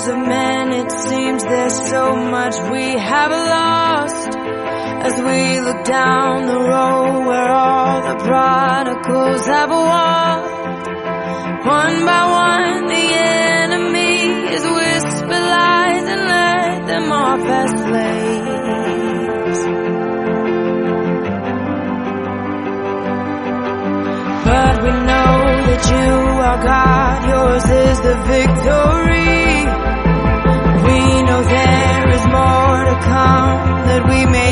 prayers of men, it seems there's so much we have lost. As we look down the road where all the prodigals have walked, one by one the enemy is whisper lies and let them off as slaves. But we know that you are God, yours is the victory. Know there is more to come that we may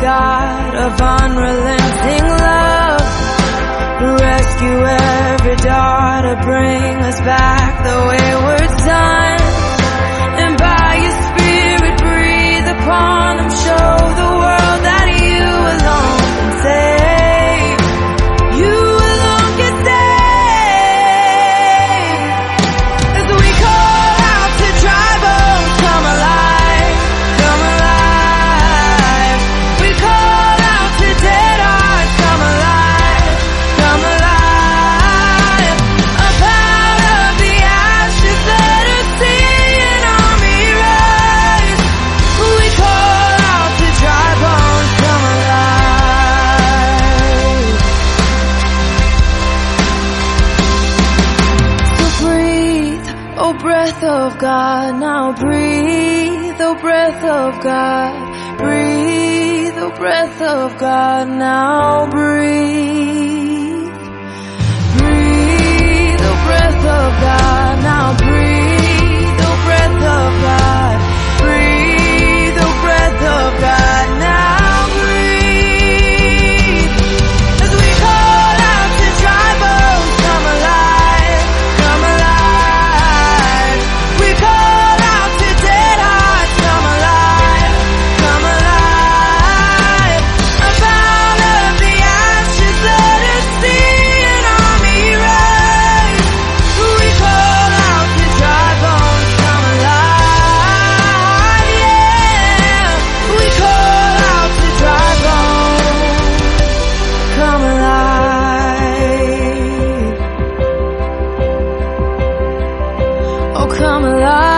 God of unrelenting Oh breath of God, now breathe, oh breath of God, breathe, oh breath of God, now breathe. Breathe, oh breath of God. come alive.